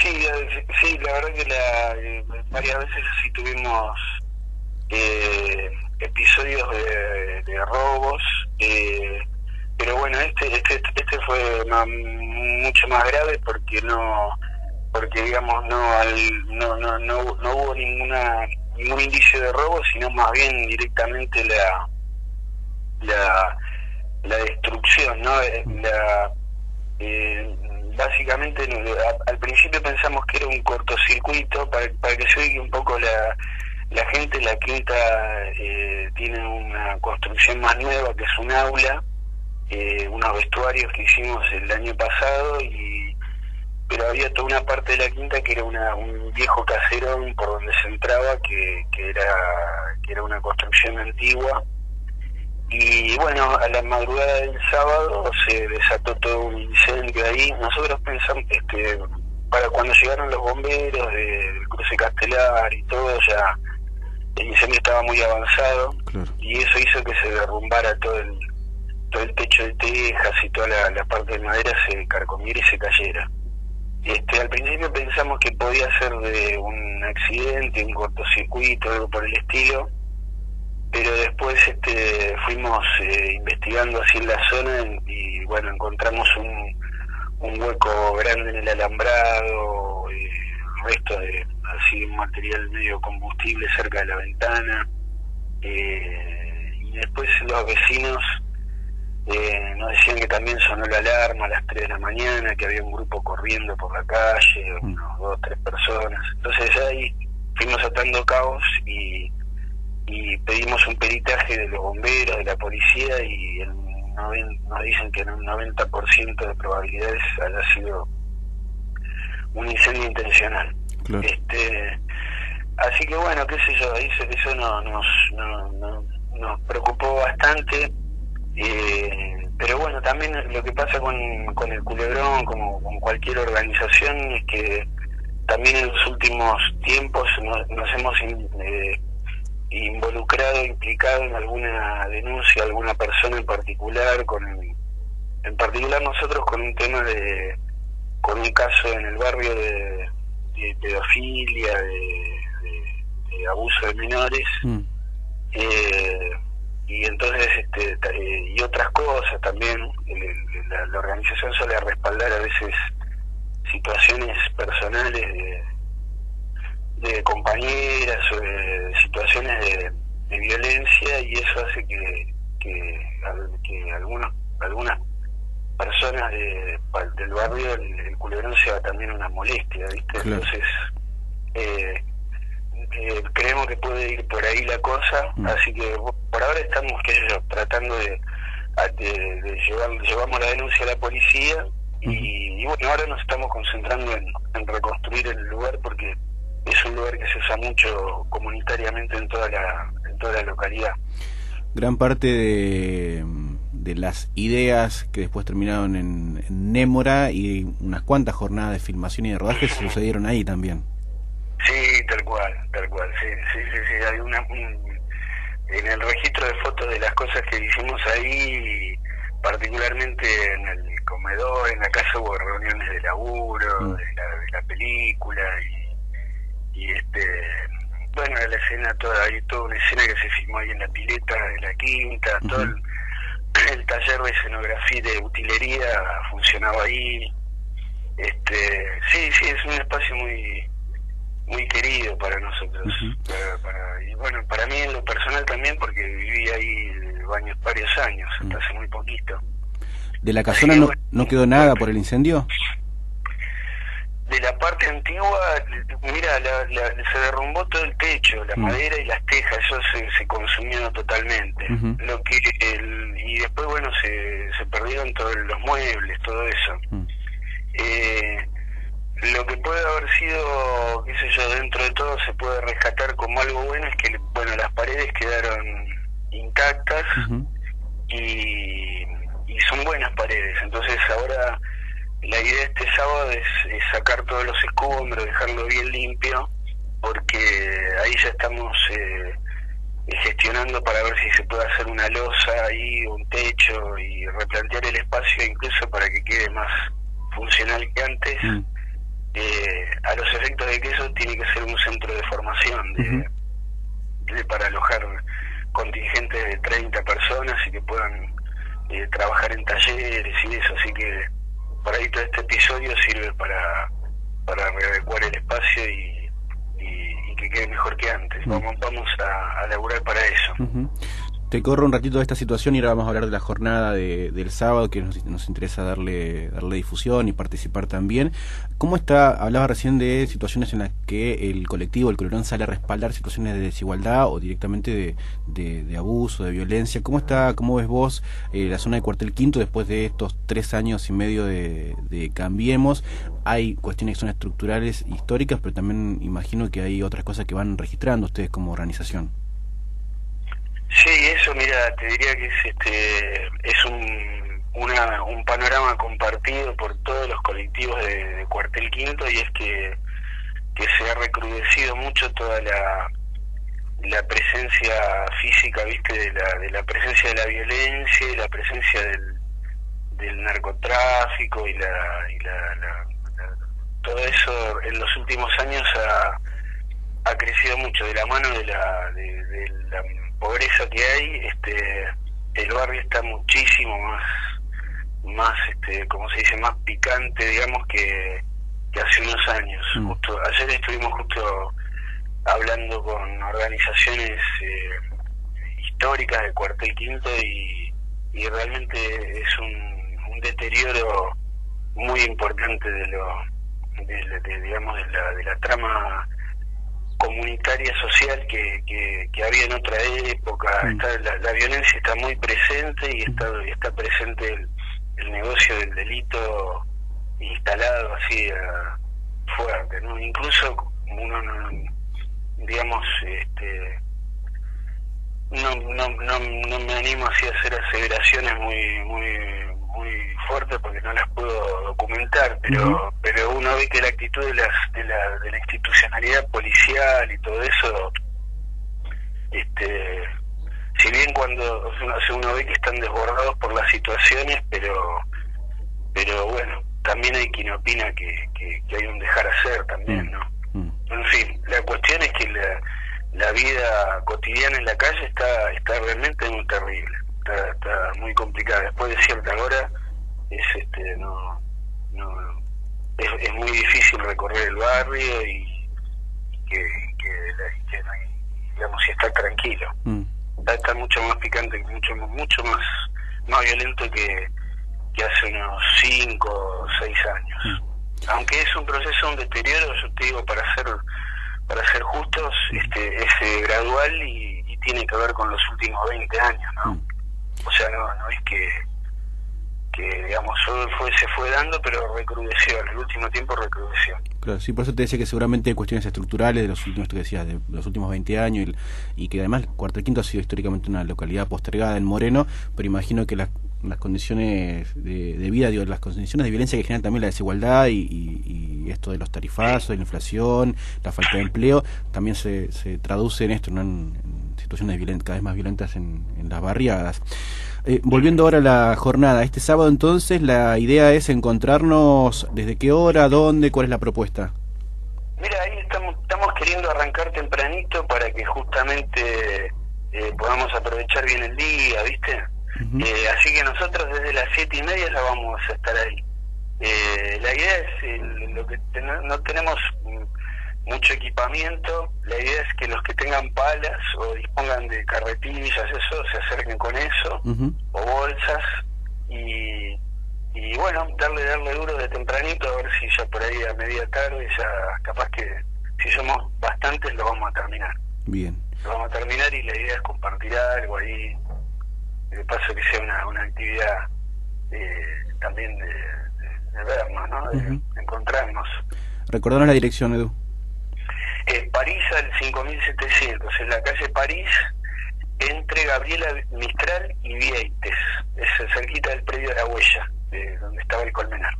sí, sí, la verdad que la, eh, varias veces sí tuvimos eh, episodios de, robos, eh, pero bueno, este, este, este fue mucho más grave porque no, porque digamos no, no, no, no, no hubo ninguna ningún indicio de robo, sino más bien directamente la la, la destrucción, ¿no? La, eh, básicamente al principio pensamos que era un cortocircuito para, para que se oiga un poco la, la gente la quinta eh, tiene una construcción más nueva que es un aula eh, unos vestuarios que hicimos el año pasado y pero había toda una parte de la quinta que era una, un viejo caserón por donde se entraba que, que era que era una construcción antigua y bueno, a la madrugada del sábado se desató todo un incendio ahí. Nosotros pensamos, este, para cuando llegaron los bomberos del cruce Castelar y todo, ya el incendio estaba muy avanzado y eso hizo que se derrumbara todo el todo el techo de tejas y toda la, parte de madera se carcomiera y se cayera. Este, al principio pensamos que podía ser de un accidente, un cortocircuito, algo por el estilo, pero después este, fuimos eh, investigando así en la zona y bueno, encontramos un, un hueco grande en el alambrado, eh, resto de así un material medio combustible cerca de la ventana. Eh, y después los vecinos eh, nos decían que también sonó la alarma a las 3 de la mañana, que había un grupo corriendo por la calle, mm. unos dos, tres personas. Entonces ahí fuimos atando caos y y pedimos un peritaje de los bomberos, de la policía y el nos dicen que en un 90% de probabilidades haya sido un incendio intencional. Este, así que bueno, qué sé yo, eso no, nos, no, nos preocupó bastante. Eh, pero bueno, también lo que pasa con, con el culebrón, como con cualquier organización, es que también en los últimos tiempos nos, hemos eh, involucrado, implicado en alguna denuncia, alguna persona en particular, con en particular nosotros con un tema de, con un caso en el barrio de, pedofilia, de, abuso de menores, mm. eh, y entonces este y otras cosas también, la, la organización suele respaldar a veces situaciones personales de de compañeras o de situaciones de, violencia y eso hace que, que, algunos, algunas personas de, del barrio el, el, culebrón sea también una molestia, ¿viste? Entonces, eh, eh, creemos que puede ir por ahí la cosa, mm. así que por ahora estamos, qué sé tratando de, de, llevar, llevamos la denuncia a la policía y, bueno, ahora nos estamos concentrando en, en reconstruir el lugar porque es un lugar que se usa mucho comunitariamente en toda la, en toda la localidad. Gran parte de, de las ideas que después terminaron en, Némora y unas cuantas jornadas de filmación y de rodaje se sucedieron ahí también. Sí, tal cual, tal cual, sí, sí, sí, hay una, en el registro de fotos de las cosas que hicimos ahí, particularmente en el comedor, en la casa hubo reuniones de laburo, mm. de, la, de la película y y este bueno la escena toda hay toda una escena que se filmó ahí en la pileta de la quinta todo el, taller de escenografía de utilería funcionaba ahí. Este sí sí es un espacio muy muy querido para nosotros y bueno para mí en lo personal también porque viví ahí varios años hasta hace muy poquito. De la casona no, no quedó nada por el incendio. de la parte antigua, mira, se derrumbó todo el techo, la mm. madera y las tejas, eso se, se consumió totalmente. Lo que y después, bueno, se, se perdieron todos los muebles, todo eso. Mm. Eh, lo que puede haber sido, qué sé yo, dentro de todo se puede rescatar como algo bueno es que, bueno, las paredes quedaron intactas y, y son buenas paredes. Entonces ahora la idea de este sábado es, sacar todos los escombros, dejarlo bien limpio, porque ahí ya estamos eh, gestionando para ver si se puede hacer una losa ahí, un techo y replantear el espacio incluso para que quede más funcional que antes. Mm. eh, a los efectos de que eso tiene que ser un centro de formación de, para alojar contingentes de 30 personas y que puedan eh, trabajar en talleres y eso, así que por ahí todo este episodio sirve para, para readecuar el espacio y, que quede mejor que antes. Vamos, vamos a, a laburar para eso. Te corro un ratito de esta situación y ahora vamos a hablar de la jornada de, del sábado que nos, interesa darle darle difusión y participar también. ¿Cómo está? Hablaba recién de situaciones en las que el colectivo, el Colorón, sale a respaldar situaciones de desigualdad o directamente de, de, abuso, de violencia. ¿Cómo está, cómo ves vos eh, la zona de Cuartel Quinto después de estos tres años y medio de, de Cambiemos? Hay cuestiones que son estructurales, históricas, pero también imagino que hay otras cosas que van registrando ustedes como organización. Sí, eso, mira, te diría que es, este, es un, un panorama compartido por todos los colectivos de, Cuartel Quinto y es que, que se ha recrudecido mucho toda la, la presencia física, viste, de la, de la presencia de la violencia y la presencia del, del narcotráfico y la, y la, todo eso en los últimos años ha, ha crecido mucho de la mano de la, de la pobreza que hay, este, el barrio está muchísimo más, más, este, como se dice, más picante, digamos, que, que hace unos años. Mm. Justo, ayer estuvimos justo hablando con organizaciones eh, históricas del cuartel quinto y, y realmente es un, un deterioro muy importante de lo de, digamos de la, de la trama comunitaria social que, que, había en otra época. Mm. la, violencia está muy presente y está, está presente el, negocio del delito instalado así fuerte. ¿no? Incluso uno, digamos, este, no, no, no, no me animo así a hacer aseveraciones muy, muy muy fuerte porque no las puedo documentar, pero pero uno ve que la actitud de, las, de, la, de la institucionalidad policial y todo eso, este si bien cuando uno, ve que están desbordados por las situaciones, pero pero bueno, también hay quien opina que, que, hay un dejar hacer también, ¿no? En fin, la cuestión es que la, la vida cotidiana en la calle está, está realmente muy terrible está, muy complicada. Después de cierta hora es este no, no es, muy difícil recorrer el barrio y, que, que, digamos si está tranquilo. Mm. Está, mucho más picante, mucho mucho más más violento que, que hace unos 5 o 6 años. Mm. Aunque es un proceso, un deterioro, yo te digo, para ser para ser justos, mm. este es eh, gradual y, tiene que ver con los últimos 20 años, ¿no? O sea, no, no es que, que digamos, fue, se fue dando, pero recrudeció, en el último tiempo recrudeció. Claro, sí, por eso te decía que seguramente hay cuestiones estructurales de los últimos, tú decías, de los últimos 20 años y, que además Cuartel Quinto ha sido históricamente una localidad postergada en Moreno, pero imagino que las, las condiciones de, de, vida, digo, las condiciones de violencia que generan también la desigualdad y, y, esto de los tarifazos, la inflación, la falta de empleo, también se, se traduce en esto, ¿no? en situaciones cada vez más violentas en, las barriadas. Eh, volviendo ahora a la jornada, este sábado entonces la idea es encontrarnos desde qué hora, dónde, cuál es la propuesta. Mira, ahí estamos, estamos queriendo arrancar tempranito para que justamente eh, podamos aprovechar bien el día, ¿viste? eh, así que nosotros desde las siete y media ya vamos a estar ahí. Eh, la idea es lo que no tenemos mucho equipamiento. La idea es que los que tengan palas o dispongan de carretillas, eso, se acerquen con eso, o bolsas, y, y bueno, darle, darle duro de tempranito, a ver si ya por ahí a media tarde, ya capaz que si somos bastantes lo vamos a terminar. Bien. Lo vamos a terminar y la idea es compartir algo ahí, de paso que sea una, una actividad eh, también de, de, vernos, ¿no? de encontrarnos. Recordanos la dirección, Edu. Eh, París al 5700, en la calle París, entre Gabriela Mistral y Vieites, es cerquita del predio de la huella, de donde estaba el colmenar.